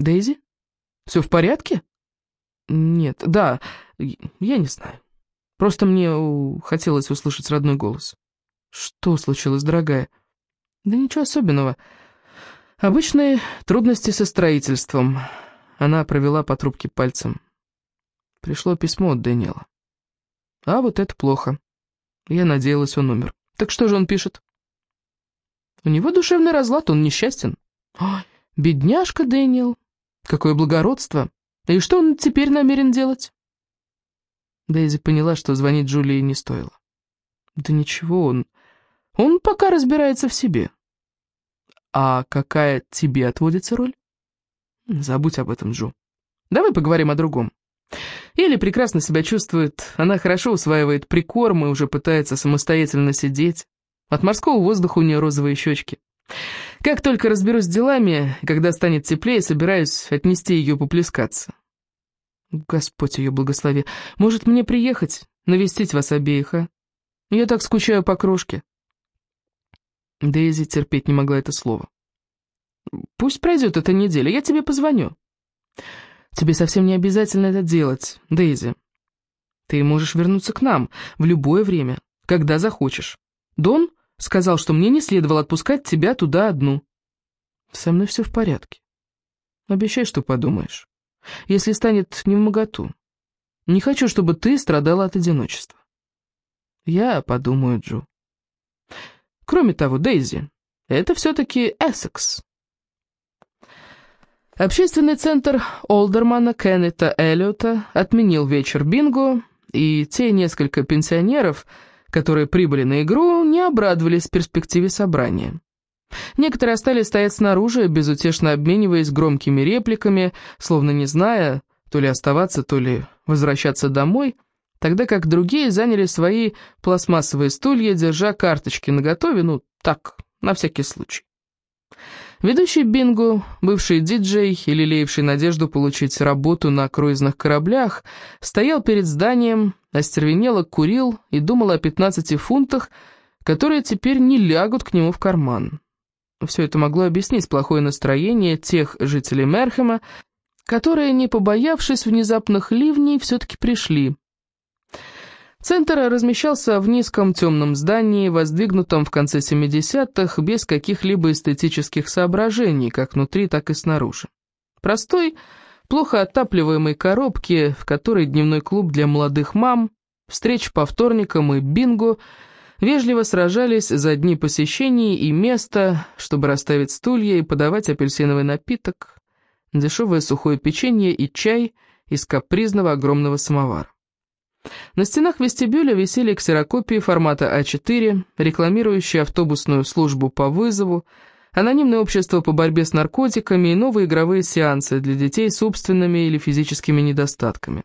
Дейзи? Все в порядке? Нет, да, я не знаю. Просто мне хотелось услышать родной голос. Что случилось, дорогая? Да ничего особенного. Обычные трудности со строительством. Она провела по трубке пальцем. Пришло письмо от Дэниела. А вот это плохо. Я надеялась, он умер. Так что же он пишет? У него душевный разлад, он несчастен. Ой, бедняжка Дэниел. Какое благородство. И что он теперь намерен делать? Дейзи поняла, что звонить Джулии не стоило. Да ничего, он... Он пока разбирается в себе. А какая тебе отводится роль? Забудь об этом, Джу. Давай поговорим о другом. Или прекрасно себя чувствует, она хорошо усваивает прикорм и уже пытается самостоятельно сидеть. От морского воздуха у нее розовые щечки. Как только разберусь с делами, когда станет теплее, собираюсь отнести ее поплескаться. Господь ее благослови. Может, мне приехать, навестить вас обеих, а? Я так скучаю по крошке. Дейзи терпеть не могла это слово. Пусть пройдет эта неделя, я тебе позвоню. Тебе совсем не обязательно это делать, Дейзи. Ты можешь вернуться к нам в любое время, когда захочешь. Дон сказал, что мне не следовало отпускать тебя туда одну. Со мной все в порядке. Обещай, что подумаешь. Если станет не в моготу. Не хочу, чтобы ты страдала от одиночества. Я подумаю, Джо. Кроме того, Дейзи, это все-таки Эссекс. Общественный центр Олдермана Кеннета Эллиота отменил вечер бинго, и те несколько пенсионеров, которые прибыли на игру, не обрадовались перспективе собрания. Некоторые остались стоять снаружи, безутешно обмениваясь громкими репликами, словно не зная, то ли оставаться, то ли возвращаться домой, тогда как другие заняли свои пластмассовые стулья, держа карточки наготове, ну так, на всякий случай. Ведущий Бингу, бывший диджей и лелеявший надежду получить работу на круизных кораблях, стоял перед зданием, остервенело курил и думал о 15 фунтах, которые теперь не лягут к нему в карман. Все это могло объяснить плохое настроение тех жителей Мерхема, которые, не побоявшись внезапных ливней, все-таки пришли. Центр размещался в низком темном здании, воздвигнутом в конце 70-х, без каких-либо эстетических соображений, как внутри, так и снаружи. Простой, плохо отапливаемой коробки, в которой дневной клуб для молодых мам, встреч по вторникам и бинго, вежливо сражались за дни посещений и место, чтобы расставить стулья и подавать апельсиновый напиток, дешевое сухое печенье и чай из капризного огромного самовара. На стенах вестибюля висели ксерокопии формата А4, рекламирующие автобусную службу по вызову, анонимное общество по борьбе с наркотиками и новые игровые сеансы для детей с умственными или физическими недостатками.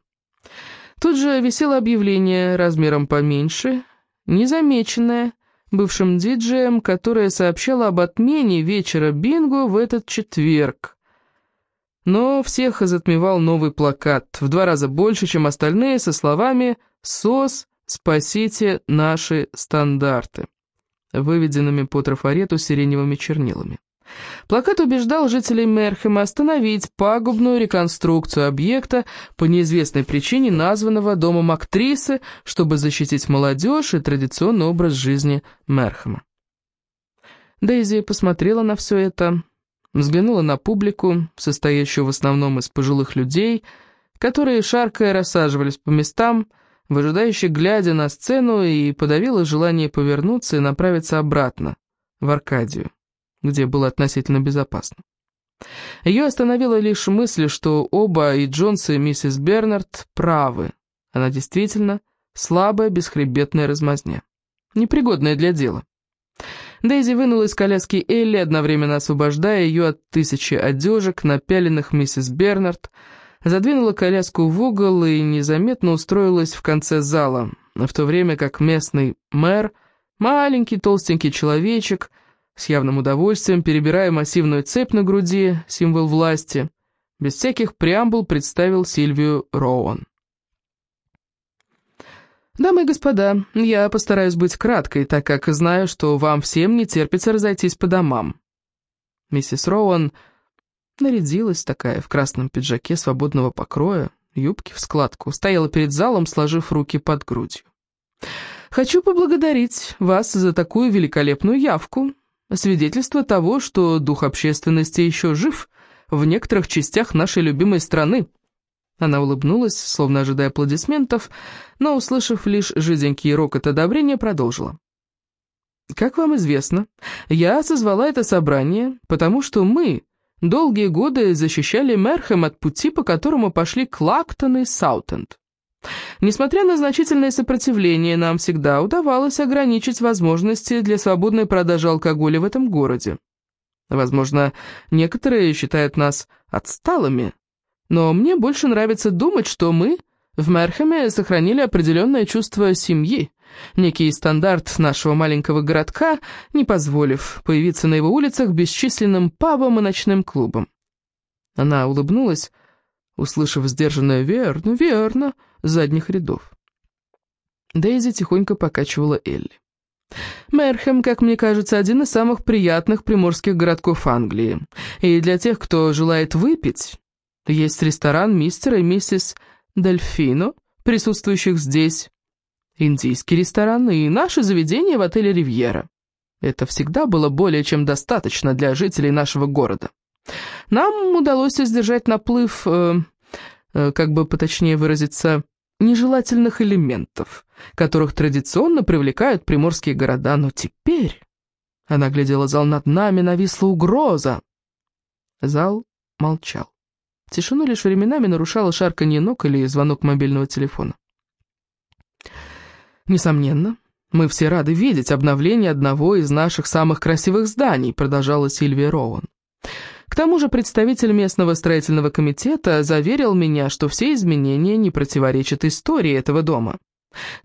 Тут же висело объявление размером поменьше, незамеченное, бывшим диджеем, которое сообщало об отмене вечера бинго в этот четверг. Но всех затмевал новый плакат, в два раза больше, чем остальные, со словами «СОС, спасите наши стандарты», выведенными по трафарету сиреневыми чернилами. Плакат убеждал жителей Мерхема остановить пагубную реконструкцию объекта по неизвестной причине, названного домом актрисы, чтобы защитить молодежь и традиционный образ жизни Мерхема. Дейзи посмотрела на все это, взглянула на публику, состоящую в основном из пожилых людей, которые, шаркая, рассаживались по местам, выжидающе глядя на сцену, и подавила желание повернуться и направиться обратно, в Аркадию, где было относительно безопасно. Ее остановила лишь мысль, что оба, и Джонс, и миссис Бернард, правы. Она действительно слабая, бесхребетная размазня, непригодная для дела. Дейзи вынула из коляски Элли, одновременно освобождая ее от тысячи одежек, напяленных миссис Бернард, задвинула коляску в угол и незаметно устроилась в конце зала, в то время как местный мэр, маленький толстенький человечек, с явным удовольствием, перебирая массивную цепь на груди, символ власти, без всяких преамбул представил Сильвию Роуан. «Дамы и господа, я постараюсь быть краткой, так как знаю, что вам всем не терпится разойтись по домам». Миссис Роуэн Нарядилась такая в красном пиджаке свободного покроя, юбки в складку, стояла перед залом, сложив руки под грудью. «Хочу поблагодарить вас за такую великолепную явку, свидетельство того, что дух общественности еще жив в некоторых частях нашей любимой страны». Она улыбнулась, словно ожидая аплодисментов, но, услышав лишь жиденький рокот одобрения, продолжила. «Как вам известно, я созвала это собрание, потому что мы долгие годы защищали Мерхэм от пути, по которому пошли Клактон и Саутенд. Несмотря на значительное сопротивление, нам всегда удавалось ограничить возможности для свободной продажи алкоголя в этом городе. Возможно, некоторые считают нас отсталыми, но мне больше нравится думать, что мы в Мерхеме сохранили определенное чувство семьи, некий стандарт нашего маленького городка, не позволив появиться на его улицах бесчисленным пабам и ночным клубам. Она улыбнулась, услышав сдержанное «верно, верно» задних рядов. Дейзи тихонько покачивала Элли. Мерхем, как мне кажется, один из самых приятных приморских городков Англии. И для тех, кто желает выпить, есть ресторан мистера и миссис Дельфино, присутствующих здесь, индийский ресторан и наше заведение в отеле «Ривьера». Это всегда было более чем достаточно для жителей нашего города. Нам удалось сдержать наплыв, э, э, как бы поточнее выразиться, нежелательных элементов, которых традиционно привлекают приморские города, но теперь... Она глядела зал над нами, нависла угроза. Зал молчал. Тишину лишь временами нарушало шарканье ног или звонок мобильного телефона. Несомненно, мы все рады видеть обновление одного из наших самых красивых зданий, продолжала Сильвия Роуэн. К тому же представитель местного строительного комитета заверил меня, что все изменения не противоречат истории этого дома.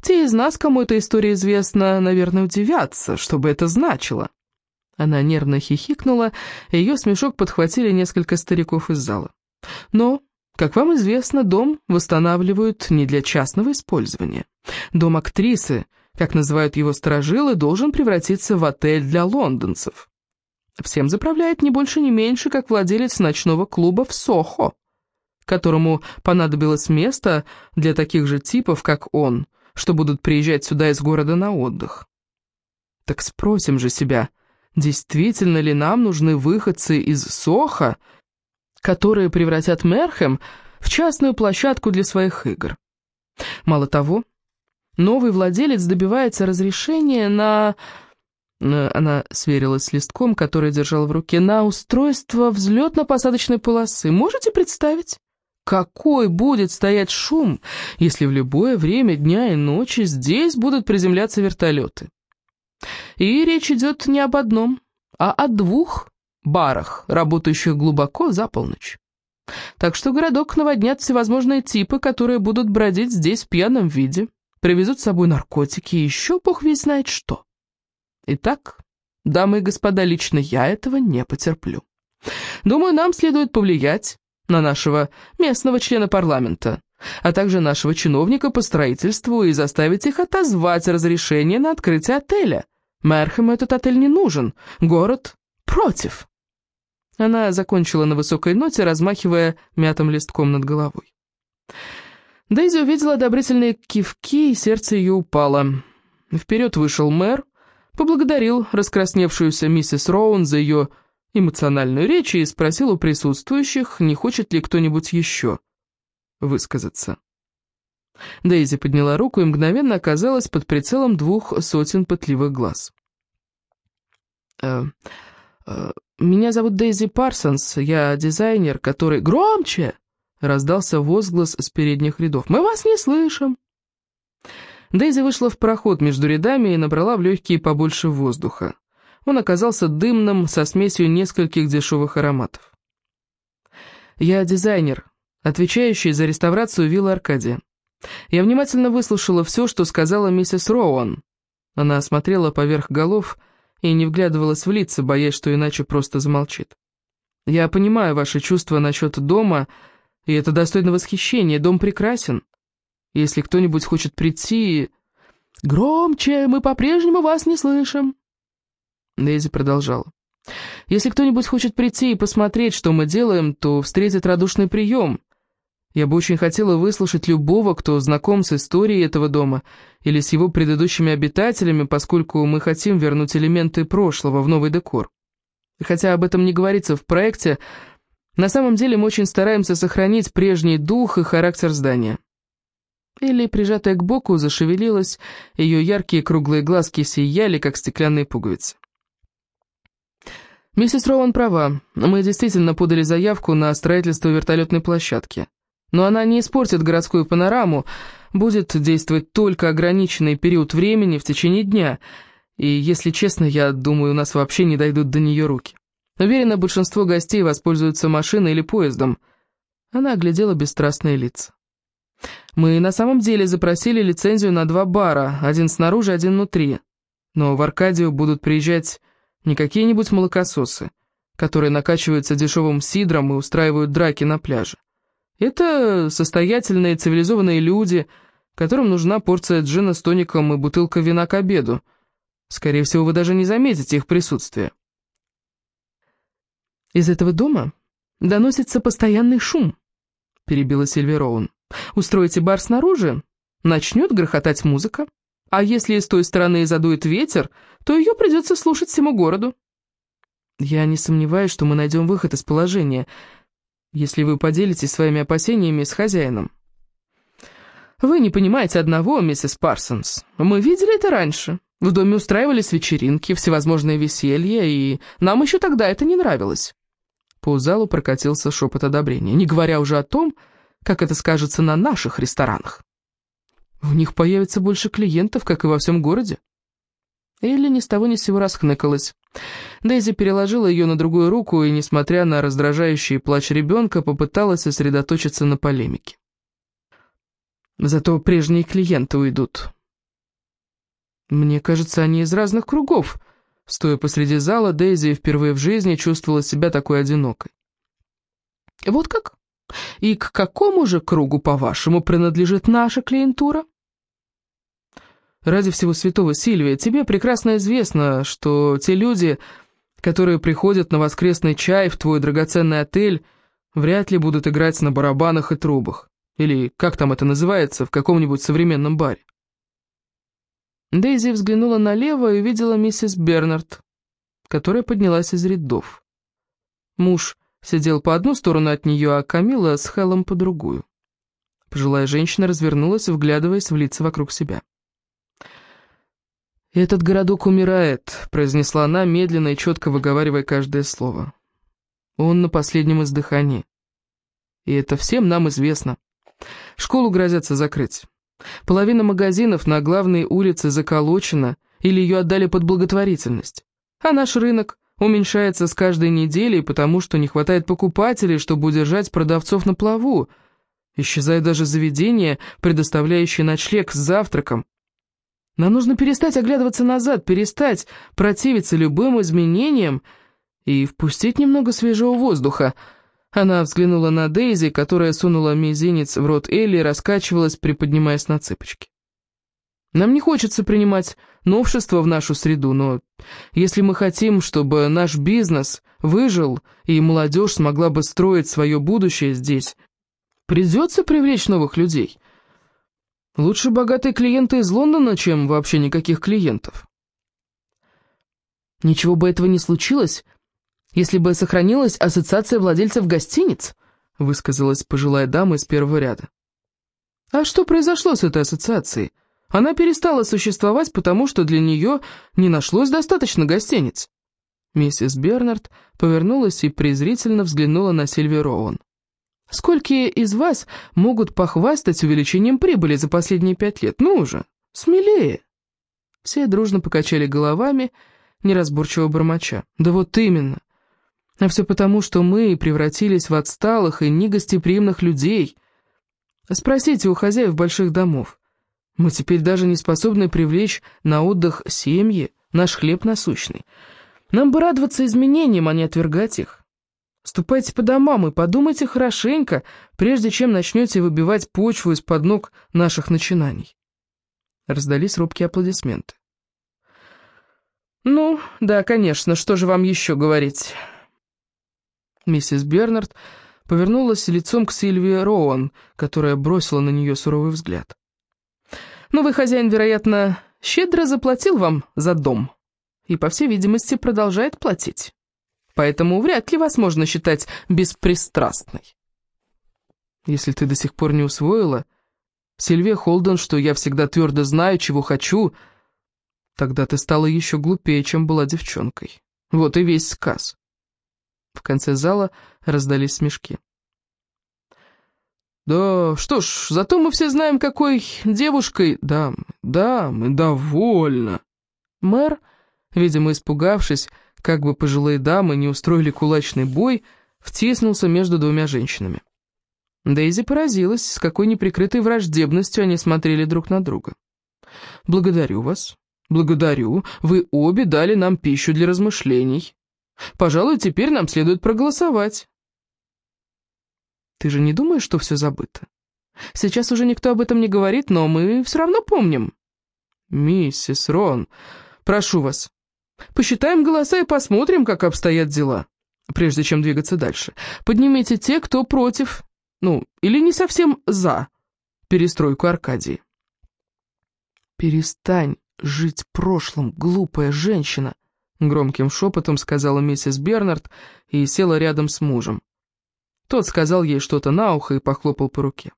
Те из нас, кому эта история известна, наверное, удивятся, что бы это значило. Она нервно хихикнула, и ее смешок подхватили несколько стариков из зала. Но, как вам известно, дом восстанавливают не для частного использования. Дом актрисы, как называют его сторожилы, должен превратиться в отель для лондонцев. Всем заправляет не больше, не меньше, как владелец ночного клуба в Сохо, которому понадобилось место для таких же типов, как он, что будут приезжать сюда из города на отдых. Так спросим же себя, действительно ли нам нужны выходцы из Сохо, которые превратят Мерхем в частную площадку для своих игр? Мало того, новый владелец добивается разрешения на она сверилась с листком, который держал в руке, на устройство взлетно-посадочной полосы. Можете представить? Какой будет стоять шум, если в любое время дня и ночи здесь будут приземляться вертолеты? И речь идет не об одном, а о двух барах, работающих глубоко за полночь. Так что городок наводнят всевозможные типы, которые будут бродить здесь в пьяном виде, привезут с собой наркотики и еще бог весь знает что. Итак, дамы и господа, лично я этого не потерплю. Думаю, нам следует повлиять на нашего местного члена парламента, а также нашего чиновника по строительству и заставить их отозвать разрешение на открытие отеля. Мерхему этот отель не нужен, город против. Она закончила на высокой ноте, размахивая мятым листком над головой. Дейзи увидела одобрительные кивки, и сердце ее упало. Вперед вышел мэр, поблагодарил раскрасневшуюся миссис Роун за ее эмоциональную речь и спросил у присутствующих, не хочет ли кто-нибудь еще высказаться. Дейзи подняла руку и мгновенно оказалась под прицелом двух сотен пытливых глаз. «Э, э, «Меня зовут Дейзи Парсонс, я дизайнер, который...» «Громче!» — раздался возглас с передних рядов. «Мы вас не слышим!» Дейзи вышла в проход между рядами и набрала в легкие побольше воздуха. Он оказался дымным, со смесью нескольких дешевых ароматов. «Я дизайнер, отвечающий за реставрацию виллы Аркадия. Я внимательно выслушала все, что сказала миссис Роуан. Она осмотрела поверх голов и не вглядывалась в лица, боясь, что иначе просто замолчит. Я понимаю ваши чувства насчет дома, и это достойно восхищения. Дом прекрасен. Если кто-нибудь хочет прийти... Громче, мы по-прежнему вас не слышим. Дейзи продолжала. Если кто-нибудь хочет прийти и посмотреть, что мы делаем, то встретит радушный прием. Я бы очень хотела выслушать любого, кто знаком с историей этого дома или с его предыдущими обитателями, поскольку мы хотим вернуть элементы прошлого в новый декор. Хотя об этом не говорится в проекте, на самом деле мы очень стараемся сохранить прежний дух и характер здания. Элли, прижатая к боку, зашевелилась, ее яркие круглые глазки сияли, как стеклянные пуговицы. Миссис Роуэн права, мы действительно подали заявку на строительство вертолетной площадки. Но она не испортит городскую панораму, будет действовать только ограниченный период времени в течение дня, и, если честно, я думаю, у нас вообще не дойдут до нее руки. Уверена, большинство гостей воспользуются машиной или поездом. Она оглядела бесстрастные лица. Мы на самом деле запросили лицензию на два бара, один снаружи, один внутри. Но в Аркадию будут приезжать не какие-нибудь молокососы, которые накачиваются дешевым сидром и устраивают драки на пляже. Это состоятельные цивилизованные люди, которым нужна порция джина с тоником и бутылка вина к обеду. Скорее всего, вы даже не заметите их присутствие. «Из этого дома доносится постоянный шум», — перебила Сильви Роун. «Устроите бар снаружи, начнет грохотать музыка, а если с той стороны задует ветер, то ее придется слушать всему городу». «Я не сомневаюсь, что мы найдем выход из положения», если вы поделитесь своими опасениями с хозяином. Вы не понимаете одного, миссис Парсонс. Мы видели это раньше. В доме устраивались вечеринки, всевозможные веселья, и нам еще тогда это не нравилось. По залу прокатился шепот одобрения, не говоря уже о том, как это скажется на наших ресторанах. В них появится больше клиентов, как и во всем городе. Элли ни с того ни с сего расхныкалась. Дейзи переложила ее на другую руку и, несмотря на раздражающий плач ребенка, попыталась сосредоточиться на полемике. Зато прежние клиенты уйдут. Мне кажется, они из разных кругов. Стоя посреди зала, Дейзи впервые в жизни чувствовала себя такой одинокой. Вот как? И к какому же кругу, по-вашему, принадлежит наша клиентура? Ради всего святого, Сильвия, тебе прекрасно известно, что те люди, которые приходят на воскресный чай в твой драгоценный отель, вряд ли будут играть на барабанах и трубах. Или, как там это называется, в каком-нибудь современном баре. Дейзи взглянула налево и увидела миссис Бернард, которая поднялась из рядов. Муж сидел по одну сторону от нее, а Камила с Хеллом по другую. Пожилая женщина развернулась, вглядываясь в лица вокруг себя. «Этот городок умирает», — произнесла она, медленно и четко выговаривая каждое слово. «Он на последнем издыхании. И это всем нам известно. Школу грозятся закрыть. Половина магазинов на главной улице заколочена или ее отдали под благотворительность. А наш рынок уменьшается с каждой неделей, потому что не хватает покупателей, чтобы удержать продавцов на плаву. Исчезают даже заведения, предоставляющие ночлег с завтраком, нам нужно перестать оглядываться назад, перестать противиться любым изменениям и впустить немного свежего воздуха. Она взглянула на Дейзи, которая сунула мизинец в рот Элли и раскачивалась, приподнимаясь на цыпочки. Нам не хочется принимать новшества в нашу среду, но если мы хотим, чтобы наш бизнес выжил и молодежь смогла бы строить свое будущее здесь, придется привлечь новых людей — Лучше богатые клиенты из Лондона, чем вообще никаких клиентов. Ничего бы этого не случилось, если бы сохранилась ассоциация владельцев гостиниц, высказалась пожилая дама из первого ряда. А что произошло с этой ассоциацией? Она перестала существовать, потому что для нее не нашлось достаточно гостиниц. Миссис Бернард повернулась и презрительно взглянула на Сильви Роуэн. Сколько из вас могут похвастать увеличением прибыли за последние пять лет? Ну уже, смелее!» Все дружно покачали головами, неразборчиво бормоча. «Да вот именно! А все потому, что мы превратились в отсталых и негостеприимных людей. Спросите у хозяев больших домов. Мы теперь даже не способны привлечь на отдых семьи, наш хлеб насущный. Нам бы радоваться изменениям, а не отвергать их. Ступайте по домам и подумайте хорошенько, прежде чем начнете выбивать почву из-под ног наших начинаний. Раздались робкие аплодисменты. «Ну, да, конечно, что же вам еще говорить?» Миссис Бернард повернулась лицом к Сильвии Роуан, которая бросила на нее суровый взгляд. «Новый хозяин, вероятно, щедро заплатил вам за дом и, по всей видимости, продолжает платить. Поэтому вряд ли вас можно считать беспристрастной. Если ты до сих пор не усвоила, Сильвия Холден, что я всегда твердо знаю, чего хочу, тогда ты стала еще глупее, чем была девчонкой. Вот и весь сказ». В конце зала раздались смешки. «Да что ж, зато мы все знаем, какой девушкой...» «Да, да, мы довольно...» Мэр, видимо, испугавшись, как бы пожилые дамы не устроили кулачный бой, втиснулся между двумя женщинами. Дейзи поразилась, с какой неприкрытой враждебностью они смотрели друг на друга. «Благодарю вас. Благодарю. Вы обе дали нам пищу для размышлений. Пожалуй, теперь нам следует проголосовать». «Ты же не думаешь, что все забыто? Сейчас уже никто об этом не говорит, но мы все равно помним». «Миссис Рон, прошу вас, посчитаем голоса и посмотрим, как обстоят дела, прежде чем двигаться дальше. Поднимите те, кто против, ну, или не совсем за перестройку Аркадии». «Перестань жить прошлым, глупая женщина», Громким шепотом сказала миссис Бернард и села рядом с мужем. Тот сказал ей что-то на ухо и похлопал по руке.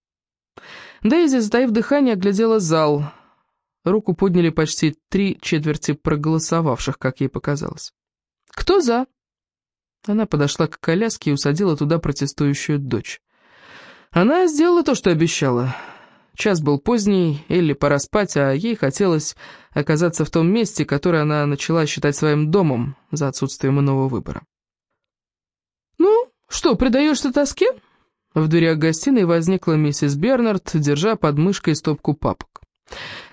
Дейзи, сдаив дыхание, оглядела зал. Руку подняли почти три четверти проголосовавших, как ей показалось. «Кто за?» Она подошла к коляске и усадила туда протестующую дочь. Она сделала то, что обещала. Час был поздний, Элли пора спать, а ей хотелось оказаться в том месте, которое она начала считать своим домом за отсутствием иного выбора. «Ну, что, предаешься тоске?» В дверях гостиной возникла миссис Бернард, держа под мышкой стопку папок.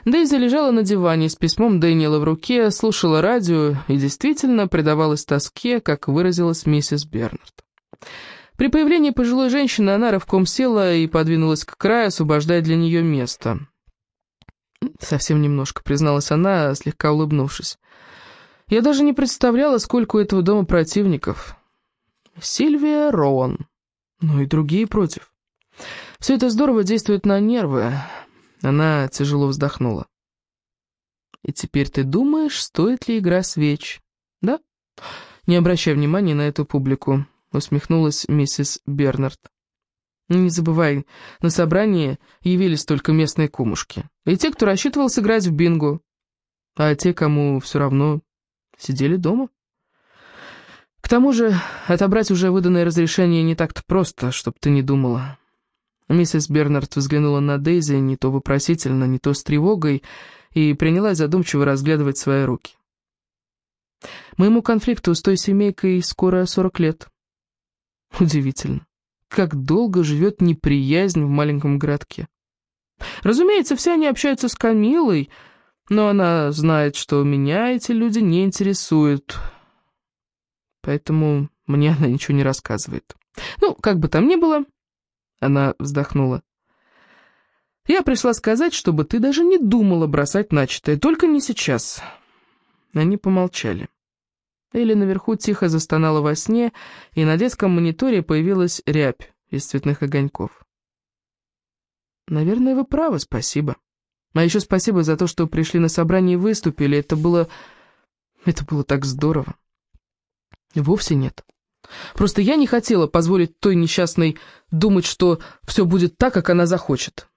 Дейзи лежала на диване с письмом Дэниела в руке, слушала радио и действительно предавалась тоске, как выразилась миссис Бернард. При появлении пожилой женщины она рывком села и подвинулась к краю, освобождая для нее место. Совсем немножко, призналась она, слегка улыбнувшись. Я даже не представляла, сколько у этого дома противников. Сильвия Роуан. Ну и другие против. Все это здорово действует на нервы. Она тяжело вздохнула. И теперь ты думаешь, стоит ли игра свеч? Да? Не обращай внимания на эту публику. — усмехнулась миссис Бернард. «Не забывай, на собрании явились только местные кумушки. И те, кто рассчитывал сыграть в бинго. А те, кому все равно, сидели дома. К тому же, отобрать уже выданное разрешение не так-то просто, чтоб ты не думала». Миссис Бернард взглянула на Дейзи не то вопросительно, не то с тревогой, и принялась задумчиво разглядывать свои руки. «Моему конфликту с той семейкой скоро сорок лет». Удивительно, как долго живет неприязнь в маленьком городке. Разумеется, все они общаются с Камилой, но она знает, что меня эти люди не интересуют. Поэтому мне она ничего не рассказывает. Ну, как бы там ни было, она вздохнула. Я пришла сказать, чтобы ты даже не думала бросать начатое, только не сейчас. Они помолчали. Элли наверху тихо застонала во сне, и на детском мониторе появилась рябь из цветных огоньков. «Наверное, вы правы, спасибо. А еще спасибо за то, что пришли на собрание и выступили. Это было... это было так здорово». «Вовсе нет. Просто я не хотела позволить той несчастной думать, что все будет так, как она захочет.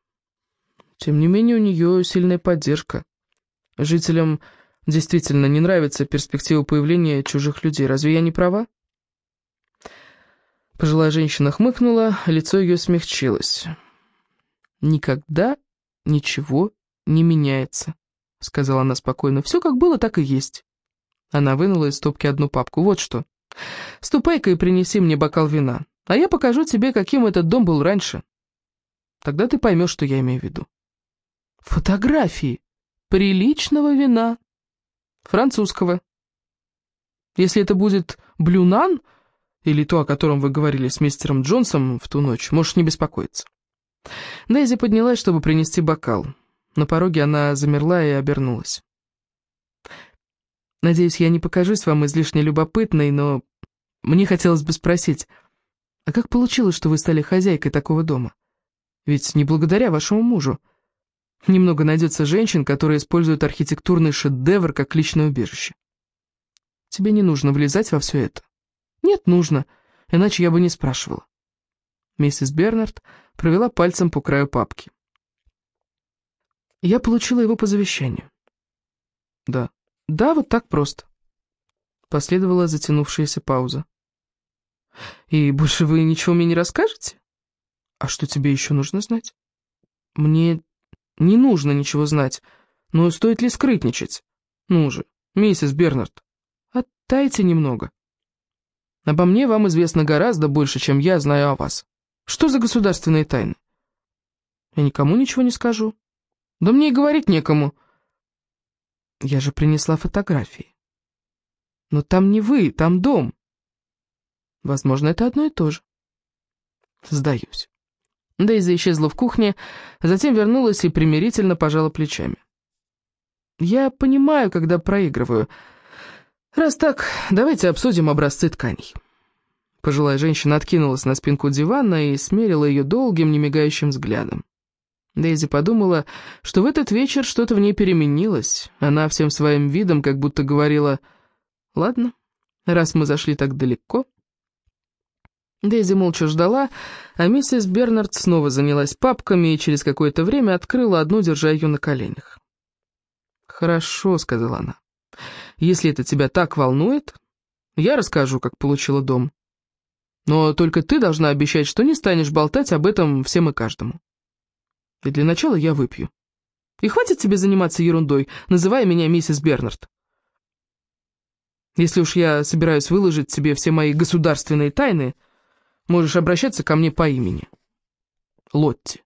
Тем не менее, у нее сильная поддержка. Жителям действительно не нравится перспектива появления чужих людей. Разве я не права?» Пожилая женщина хмыкнула, лицо ее смягчилось. «Никогда ничего не меняется», — сказала она спокойно. «Все как было, так и есть». Она вынула из стопки одну папку. «Вот что. Ступай-ка и принеси мне бокал вина, а я покажу тебе, каким этот дом был раньше. Тогда ты поймешь, что я имею в виду». «Фотографии приличного вина», Французского. Если это будет блюнан, или то, о котором вы говорили с мистером Джонсом в ту ночь, можешь не беспокоиться. Дейзи поднялась, чтобы принести бокал. На пороге она замерла и обернулась. Надеюсь, я не покажусь вам излишне любопытной, но мне хотелось бы спросить, а как получилось, что вы стали хозяйкой такого дома? Ведь не благодаря вашему мужу. Немного найдется женщин, которые используют архитектурный шедевр как личное убежище. Тебе не нужно влезать во все это. Нет, нужно, иначе я бы не спрашивала. Миссис Бернард провела пальцем по краю папки. Я получила его по завещанию. Да, да, вот так просто. Последовала затянувшаяся пауза. И больше вы ничего мне не расскажете? А что тебе еще нужно знать? Мне не нужно ничего знать, но стоит ли скрытничать? Ну же, миссис Бернард, оттайте немного. Обо мне вам известно гораздо больше, чем я знаю о вас. Что за государственные тайны? Я никому ничего не скажу. Да мне и говорить некому. Я же принесла фотографии. Но там не вы, там дом. Возможно, это одно и то же. Сдаюсь. Дейзи исчезла в кухне, затем вернулась и примирительно пожала плечами. «Я понимаю, когда проигрываю. Раз так, давайте обсудим образцы тканей». Пожилая женщина откинулась на спинку дивана и смерила ее долгим, немигающим взглядом. Дейзи подумала, что в этот вечер что-то в ней переменилось. Она всем своим видом как будто говорила, «Ладно, раз мы зашли так далеко...» Дейзи молча ждала, а миссис Бернард снова занялась папками и через какое-то время открыла одну, держа ее на коленях. «Хорошо», — сказала она. «Если это тебя так волнует, я расскажу, как получила дом. Но только ты должна обещать, что не станешь болтать об этом всем и каждому. И для начала я выпью. И хватит тебе заниматься ерундой, называя меня миссис Бернард. Если уж я собираюсь выложить тебе все мои государственные тайны...» Можешь обращаться ко мне по имени. Лотти.